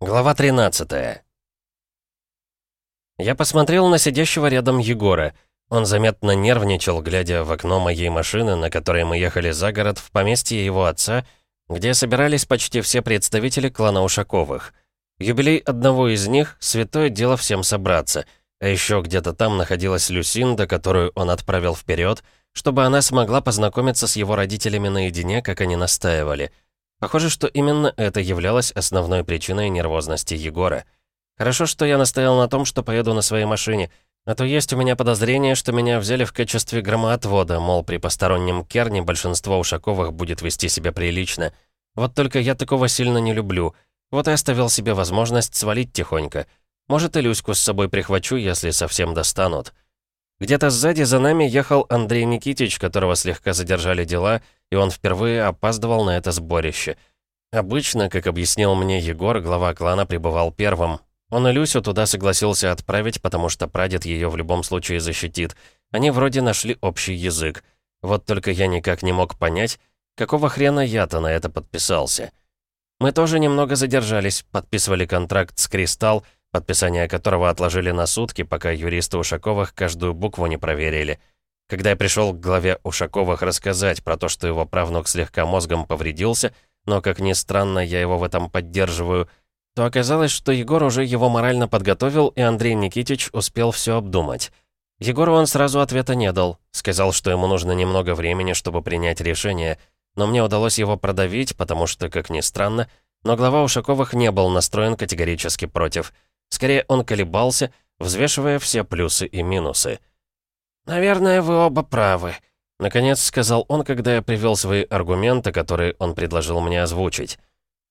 Глава 13 Я посмотрел на сидящего рядом Егора. Он заметно нервничал, глядя в окно моей машины, на которой мы ехали за город, в поместье его отца, где собирались почти все представители клана Ушаковых. Юбилей одного из них — святое дело всем собраться. А еще где-то там находилась Люсинда, которую он отправил вперед, чтобы она смогла познакомиться с его родителями наедине, как они настаивали — Похоже, что именно это являлось основной причиной нервозности Егора. Хорошо, что я настоял на том, что поеду на своей машине, а то есть у меня подозрение, что меня взяли в качестве громоотвода, мол, при постороннем керне большинство Ушаковых будет вести себя прилично. Вот только я такого сильно не люблю. Вот и оставил себе возможность свалить тихонько. Может, и Люську с собой прихвачу, если совсем достанут. Где-то сзади за нами ехал Андрей Никитич, которого слегка задержали дела, и он впервые опаздывал на это сборище. Обычно, как объяснил мне Егор, глава клана пребывал первым. Он и Люсю туда согласился отправить, потому что прадед ее в любом случае защитит. Они вроде нашли общий язык. Вот только я никак не мог понять, какого хрена я-то на это подписался. Мы тоже немного задержались, подписывали контракт с «Кристалл», подписание которого отложили на сутки, пока юристы Ушаковых каждую букву не проверили. Когда я пришел к главе Ушаковых рассказать про то, что его правнук слегка мозгом повредился, но, как ни странно, я его в этом поддерживаю, то оказалось, что Егор уже его морально подготовил, и Андрей Никитич успел все обдумать. Егору он сразу ответа не дал, сказал, что ему нужно немного времени, чтобы принять решение, но мне удалось его продавить, потому что, как ни странно, но глава Ушаковых не был настроен категорически против – Скорее, он колебался, взвешивая все плюсы и минусы. «Наверное, вы оба правы», — наконец сказал он, когда я привел свои аргументы, которые он предложил мне озвучить.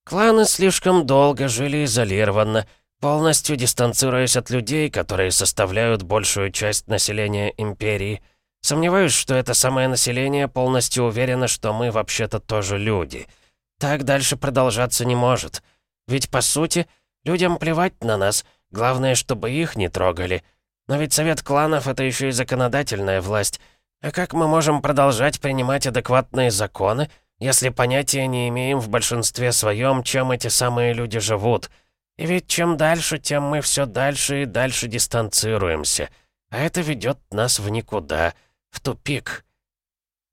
«Кланы слишком долго жили изолированно, полностью дистанцируясь от людей, которые составляют большую часть населения Империи. Сомневаюсь, что это самое население полностью уверено, что мы вообще-то тоже люди. Так дальше продолжаться не может. Ведь, по сути, Людям плевать на нас, главное, чтобы их не трогали. Но ведь совет кланов — это еще и законодательная власть. А как мы можем продолжать принимать адекватные законы, если понятия не имеем в большинстве своем, чем эти самые люди живут? И ведь чем дальше, тем мы все дальше и дальше дистанцируемся. А это ведет нас в никуда, в тупик.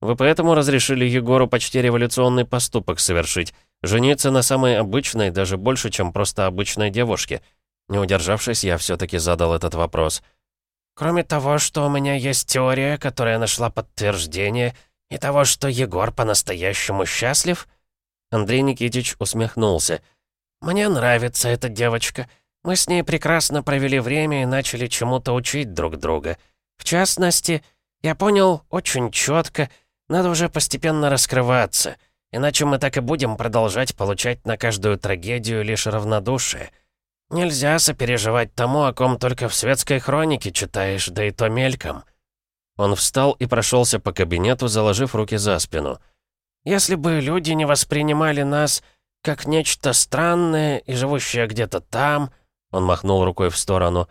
Вы поэтому разрешили Егору почти революционный поступок совершить, Жениться на самой обычной, даже больше, чем просто обычной девушке. Не удержавшись, я все-таки задал этот вопрос. Кроме того, что у меня есть теория, которая нашла подтверждение, и того, что Егор по-настоящему счастлив? Андрей Никитич усмехнулся. «Мне нравится эта девочка. Мы с ней прекрасно провели время и начали чему-то учить друг друга. В частности, я понял очень четко, надо уже постепенно раскрываться». Иначе мы так и будем продолжать получать на каждую трагедию лишь равнодушие. Нельзя сопереживать тому, о ком только в светской хронике читаешь, да и то мельком». Он встал и прошелся по кабинету, заложив руки за спину. «Если бы люди не воспринимали нас как нечто странное и живущее где-то там...» Он махнул рукой в сторону.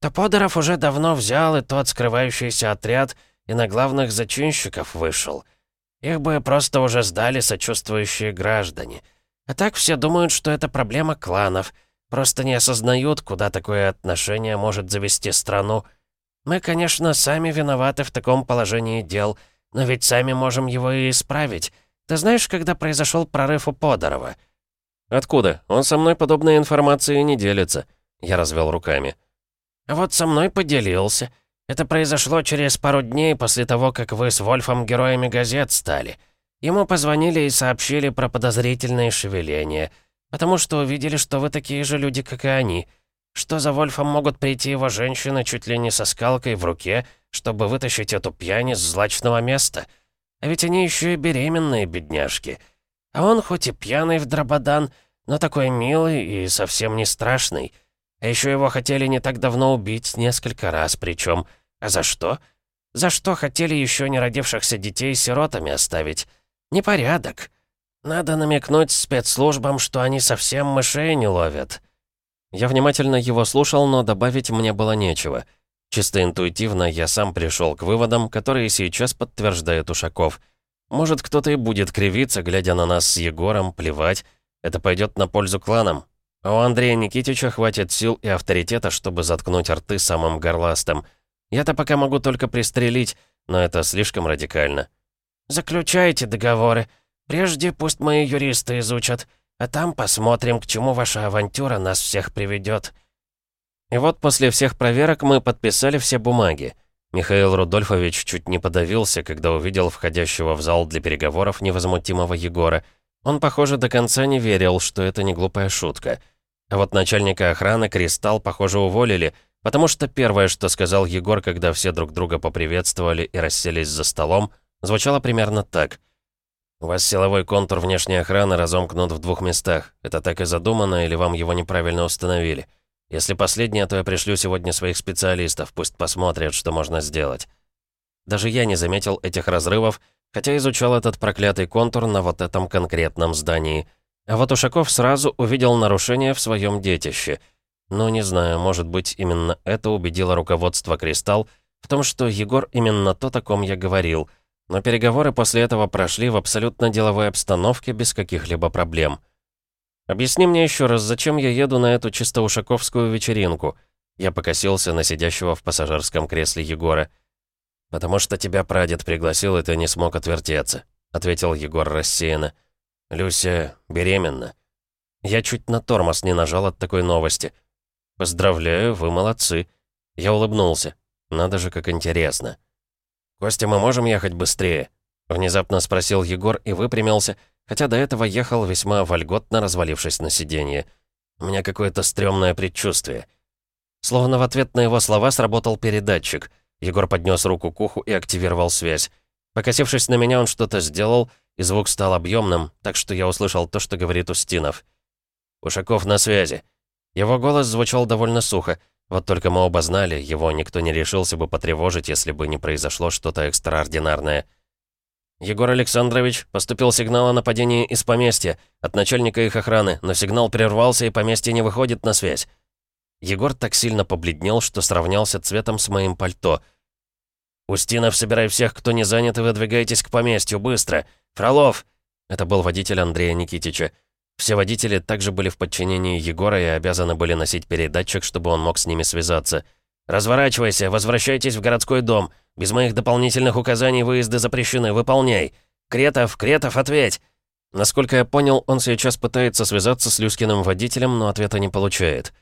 «То Подоров уже давно взял и тот скрывающийся отряд, и на главных зачинщиков вышел». Их бы просто уже сдали сочувствующие граждане. А так все думают, что это проблема кланов. Просто не осознают, куда такое отношение может завести страну. Мы, конечно, сами виноваты в таком положении дел, но ведь сами можем его и исправить. Ты знаешь, когда произошел прорыв у Подорова?» «Откуда? Он со мной подобной информацией не делится», — я развел руками. «А вот со мной поделился. Это произошло через пару дней после того, как вы с Вольфом героями газет стали. Ему позвонили и сообщили про подозрительные шевеления, потому что увидели, что вы такие же люди, как и они. Что за Вольфом могут прийти его женщины чуть ли не со скалкой в руке, чтобы вытащить эту пьянь из злачного места? А ведь они еще и беременные бедняжки. А он хоть и пьяный в дрободан, но такой милый и совсем не страшный. А еще его хотели не так давно убить, несколько раз причем. А за что? За что хотели еще не родившихся детей сиротами оставить? Непорядок. Надо намекнуть спецслужбам, что они совсем мышей не ловят. Я внимательно его слушал, но добавить мне было нечего. Чисто интуитивно я сам пришел к выводам, которые сейчас подтверждает Ушаков. Может, кто-то и будет кривиться, глядя на нас с Егором, плевать. Это пойдет на пользу кланам. А у Андрея Никитича хватит сил и авторитета, чтобы заткнуть рты самым горластым. Я-то пока могу только пристрелить, но это слишком радикально. «Заключайте договоры. Прежде пусть мои юристы изучат, а там посмотрим, к чему ваша авантюра нас всех приведет. И вот после всех проверок мы подписали все бумаги. Михаил Рудольфович чуть не подавился, когда увидел входящего в зал для переговоров невозмутимого Егора. Он, похоже, до конца не верил, что это не глупая шутка. А вот начальника охраны «Кристалл», похоже, уволили, потому что первое, что сказал Егор, когда все друг друга поприветствовали и расселись за столом, звучало примерно так. «У вас силовой контур внешней охраны разомкнут в двух местах. Это так и задумано, или вам его неправильно установили?» Если последнее, то я пришлю сегодня своих специалистов, пусть посмотрят, что можно сделать. Даже я не заметил этих разрывов, хотя изучал этот проклятый контур на вот этом конкретном здании. А вот Ушаков сразу увидел нарушение в своем детище. Ну, не знаю, может быть, именно это убедило руководство «Кристалл» в том, что Егор именно то, о ком я говорил. Но переговоры после этого прошли в абсолютно деловой обстановке без каких-либо проблем. «Объясни мне еще раз, зачем я еду на эту чисто ушаковскую вечеринку?» Я покосился на сидящего в пассажирском кресле Егора. «Потому что тебя прадед пригласил, и ты не смог отвертеться», — ответил Егор рассеянно. «Люся беременна». Я чуть на тормоз не нажал от такой новости. «Поздравляю, вы молодцы». Я улыбнулся. «Надо же, как интересно». «Костя, мы можем ехать быстрее?» Внезапно спросил Егор и выпрямился, хотя до этого ехал весьма вольготно, развалившись на сиденье. У меня какое-то стрёмное предчувствие. Словно в ответ на его слова сработал передатчик. Егор поднес руку к уху и активировал связь. Покосившись на меня, он что-то сделал, и звук стал объемным, так что я услышал то, что говорит Устинов. «Ушаков на связи». Его голос звучал довольно сухо, вот только мы оба знали, его никто не решился бы потревожить, если бы не произошло что-то экстраординарное. «Егор Александрович, поступил сигнал о нападении из поместья, от начальника их охраны, но сигнал прервался и поместье не выходит на связь». Егор так сильно побледнел, что сравнялся цветом с моим пальто. «Устинов, собирай всех, кто не занят, и выдвигайтесь к поместью, быстро! Фролов!» Это был водитель Андрея Никитича. Все водители также были в подчинении Егора и обязаны были носить передатчик, чтобы он мог с ними связаться. «Разворачивайся, возвращайтесь в городской дом. Без моих дополнительных указаний выезды запрещены. Выполняй. Кретов, Кретов, ответь!» Насколько я понял, он сейчас пытается связаться с Люскиным водителем, но ответа не получает.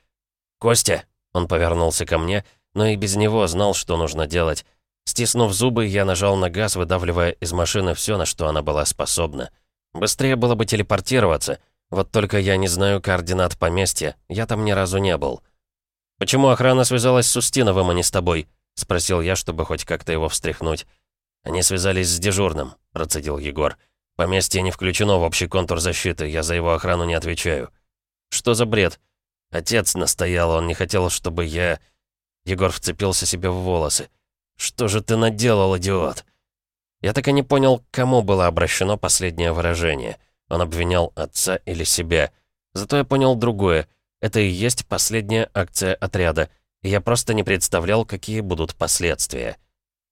«Костя!» Он повернулся ко мне, но и без него знал, что нужно делать. Стиснув зубы, я нажал на газ, выдавливая из машины все, на что она была способна. Быстрее было бы телепортироваться. Вот только я не знаю координат поместья, я там ни разу не был. «Почему охрана связалась с Устиновым, а не с тобой?» — спросил я, чтобы хоть как-то его встряхнуть. «Они связались с дежурным», — процедил Егор. «Поместье не включено в общий контур защиты, я за его охрану не отвечаю». «Что за бред?» Отец настоял, он не хотел, чтобы я... Егор вцепился себе в волосы. «Что же ты наделал, идиот?» Я так и не понял, к кому было обращено последнее выражение. Он обвинял отца или себя. Зато я понял другое. Это и есть последняя акция отряда — и я просто не представлял, какие будут последствия.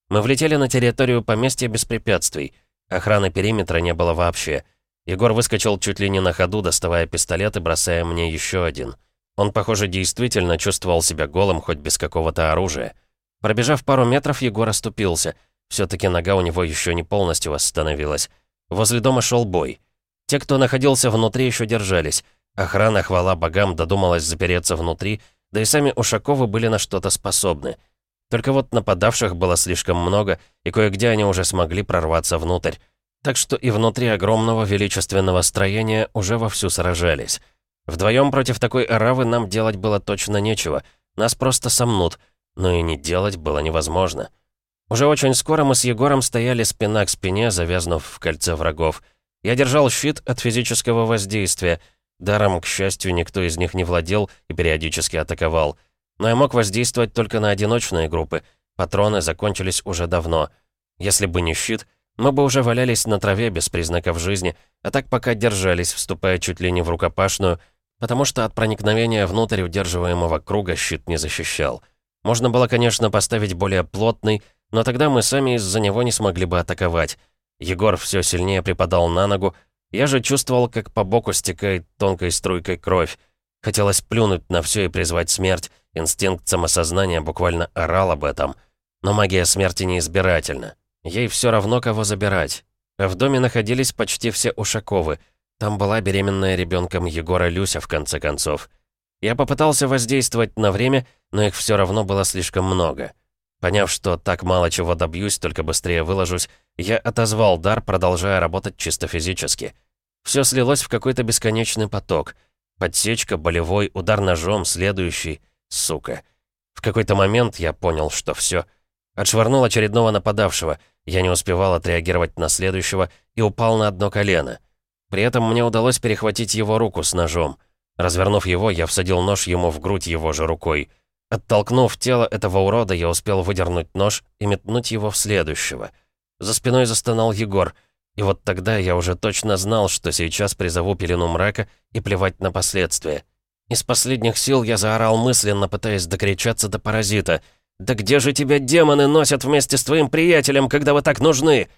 Мы влетели на территорию поместья без препятствий. Охраны периметра не было вообще. Егор выскочил чуть ли не на ходу, доставая пистолет и бросая мне еще один. Он, похоже, действительно чувствовал себя голым, хоть без какого-то оружия. Пробежав пару метров, Егор оступился. все таки нога у него еще не полностью восстановилась. Возле дома шел бой. Те, кто находился внутри, еще держались. Охрана, хвала богам, додумалась запереться внутри, да и сами Ушаковы были на что-то способны. Только вот нападавших было слишком много, и кое-где они уже смогли прорваться внутрь. Так что и внутри огромного величественного строения уже вовсю сражались. Вдвоем против такой оравы нам делать было точно нечего. Нас просто сомнут, но и не делать было невозможно. Уже очень скоро мы с Егором стояли спина к спине, завязнув в кольце врагов. Я держал щит от физического воздействия, Даром, к счастью, никто из них не владел и периодически атаковал. Но я мог воздействовать только на одиночные группы. Патроны закончились уже давно. Если бы не щит, мы бы уже валялись на траве без признаков жизни, а так пока держались, вступая чуть ли не в рукопашную, потому что от проникновения внутрь удерживаемого круга щит не защищал. Можно было, конечно, поставить более плотный, но тогда мы сами из-за него не смогли бы атаковать. Егор все сильнее припадал на ногу, я же чувствовал, как по боку стекает тонкой струйкой кровь. Хотелось плюнуть на все и призвать смерть. Инстинкт самосознания буквально орал об этом. Но магия смерти неизбирательна. Ей все равно, кого забирать. В доме находились почти все Ушаковы. Там была беременная ребенком Егора Люся, в конце концов. Я попытался воздействовать на время, но их все равно было слишком много. Поняв, что так мало чего добьюсь, только быстрее выложусь, я отозвал дар, продолжая работать чисто физически. Все слилось в какой-то бесконечный поток. Подсечка, болевой, удар ножом, следующий. Сука. В какой-то момент я понял, что все. Отшвырнул очередного нападавшего. Я не успевал отреагировать на следующего и упал на одно колено. При этом мне удалось перехватить его руку с ножом. Развернув его, я всадил нож ему в грудь его же рукой. Оттолкнув тело этого урода, я успел выдернуть нож и метнуть его в следующего. За спиной застонал Егор. И вот тогда я уже точно знал, что сейчас призову пелену мрака и плевать на последствия. Из последних сил я заорал мысленно, пытаясь докричаться до паразита. «Да где же тебя демоны носят вместе с твоим приятелем, когда вы так нужны?»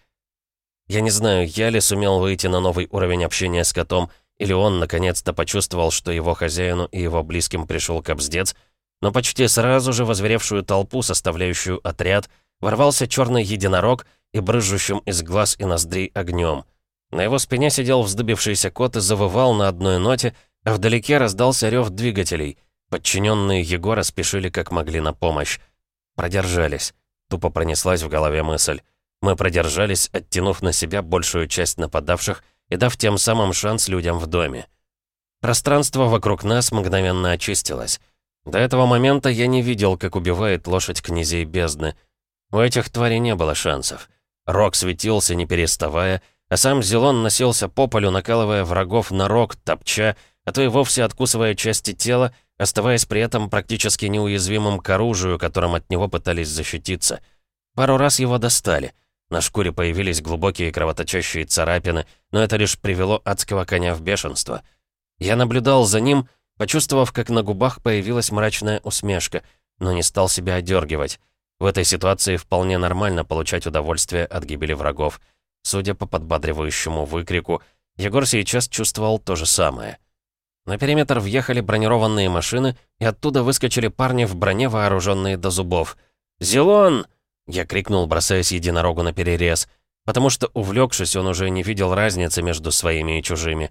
Я не знаю, я ли сумел выйти на новый уровень общения с котом, или он наконец-то почувствовал, что его хозяину и его близким пришел кобздец, но почти сразу же возверевшую толпу, составляющую отряд, ворвался черный единорог и брызжущим из глаз и ноздрей огнем. На его спине сидел вздыбившийся кот и завывал на одной ноте, а вдалеке раздался рев двигателей. Подчиненные Егора спешили как могли на помощь. Продержались. Тупо пронеслась в голове мысль. Мы продержались, оттянув на себя большую часть нападавших и дав тем самым шанс людям в доме. Пространство вокруг нас мгновенно очистилось. До этого момента я не видел, как убивает лошадь князей бездны. У этих тварей не было шансов. Рог светился, не переставая, а сам Зелон носился по полю, накалывая врагов на рог, топча, а то и вовсе откусывая части тела, оставаясь при этом практически неуязвимым к оружию, которым от него пытались защититься. Пару раз его достали. На шкуре появились глубокие кровоточащие царапины, но это лишь привело адского коня в бешенство. Я наблюдал за ним, почувствовав, как на губах появилась мрачная усмешка, но не стал себя одергивать. В этой ситуации вполне нормально получать удовольствие от гибели врагов. Судя по подбадривающему выкрику, Егор сейчас чувствовал то же самое. На периметр въехали бронированные машины, и оттуда выскочили парни в броне, вооруженные до зубов. «Зелон!» — я крикнул, бросаясь единорогу на перерез, потому что, увлекшись, он уже не видел разницы между своими и чужими.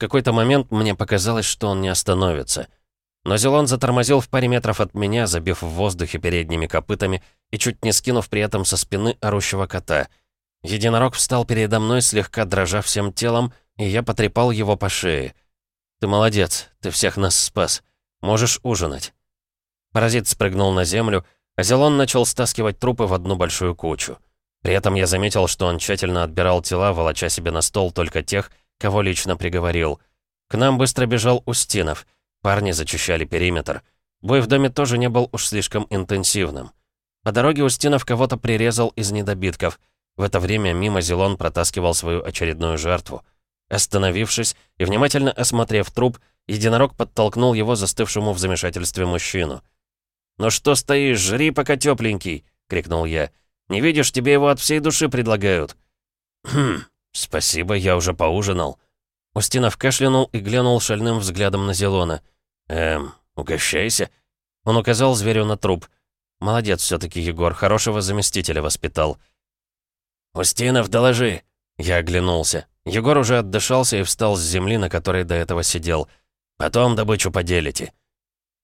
Какой-то момент мне показалось, что он не остановится. Но Зелон затормозил в паре метров от меня, забив в воздухе передними копытами и чуть не скинув при этом со спины орущего кота. Единорог встал передо мной, слегка дрожа всем телом, и я потрепал его по шее. «Ты молодец, ты всех нас спас. Можешь ужинать». Паразит спрыгнул на землю, а Зелон начал стаскивать трупы в одну большую кучу. При этом я заметил, что он тщательно отбирал тела, волоча себе на стол только тех, кого лично приговорил. К нам быстро бежал Устинов. Парни зачищали периметр. Бой в доме тоже не был уж слишком интенсивным. По дороге Устинов кого-то прирезал из недобитков. В это время мимо Зелон протаскивал свою очередную жертву. Остановившись и внимательно осмотрев труп, единорог подтолкнул его застывшему в замешательстве мужчину. «Ну что стоишь, жри, пока тепленький!» — крикнул я. «Не видишь, тебе его от всей души предлагают». «Хм, спасибо, я уже поужинал». Устинов кашлянул и глянул шальным взглядом на Зелона. «Эм, угощайся». Он указал зверю на труп. «Молодец все таки Егор, хорошего заместителя воспитал». «Устинов, доложи!» Я оглянулся. Егор уже отдышался и встал с земли, на которой до этого сидел. «Потом добычу поделите».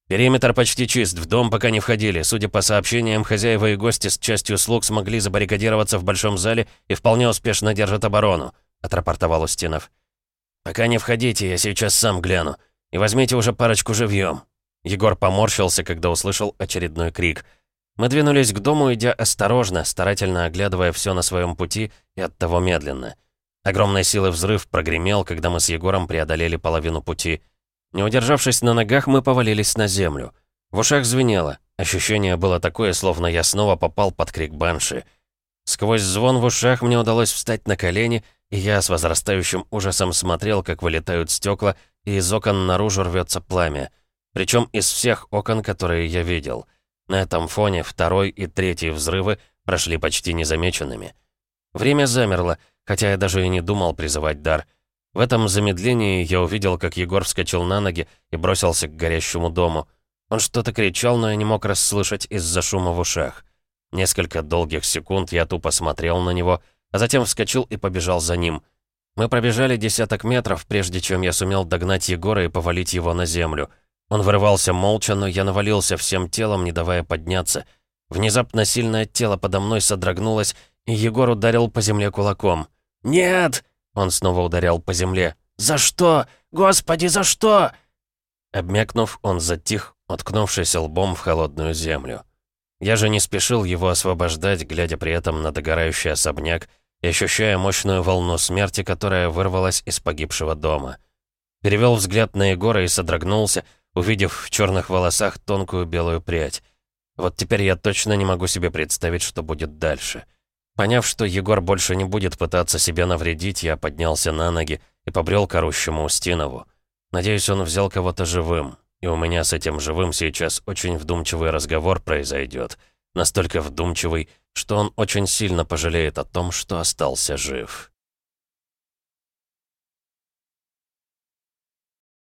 «Периметр почти чист, в дом пока не входили. Судя по сообщениям, хозяева и гости с частью слуг смогли забаррикадироваться в большом зале и вполне успешно держат оборону», — отрапортовал Устинов. «Пока не входите, я сейчас сам гляну. И возьмите уже парочку живьем». Егор поморщился, когда услышал очередной крик. Мы двинулись к дому, идя осторожно, старательно оглядывая все на своем пути и оттого медленно. Огромной силы взрыв прогремел, когда мы с Егором преодолели половину пути. Не удержавшись на ногах, мы повалились на землю. В ушах звенело. Ощущение было такое, словно я снова попал под крик банши. Сквозь звон в ушах мне удалось встать на колени, и я с возрастающим ужасом смотрел, как вылетают стекла, и из окон наружу рвется пламя. Причем из всех окон, которые я видел. На этом фоне второй и третий взрывы прошли почти незамеченными. Время замерло, хотя я даже и не думал призывать дар. В этом замедлении я увидел, как Егор вскочил на ноги и бросился к горящему дому. Он что-то кричал, но я не мог расслышать из-за шума в ушах. Несколько долгих секунд я тупо смотрел на него, а затем вскочил и побежал за ним. Мы пробежали десяток метров, прежде чем я сумел догнать Егора и повалить его на землю. Он вырывался молча, но я навалился всем телом, не давая подняться. Внезапно сильное тело подо мной содрогнулось, и Егор ударил по земле кулаком. «Нет!» — он снова ударял по земле. «За что? Господи, за что?» Обмякнув, он затих, уткнувшись лбом в холодную землю. Я же не спешил его освобождать, глядя при этом на догорающий особняк и ощущая мощную волну смерти, которая вырвалась из погибшего дома. Перевел взгляд на Егора и содрогнулся, увидев в черных волосах тонкую белую прядь. Вот теперь я точно не могу себе представить, что будет дальше. Поняв, что Егор больше не будет пытаться себе навредить, я поднялся на ноги и побрел к орущему Устинову. Надеюсь, он взял кого-то живым. И у меня с этим живым сейчас очень вдумчивый разговор произойдет. Настолько вдумчивый, что он очень сильно пожалеет о том, что остался жив.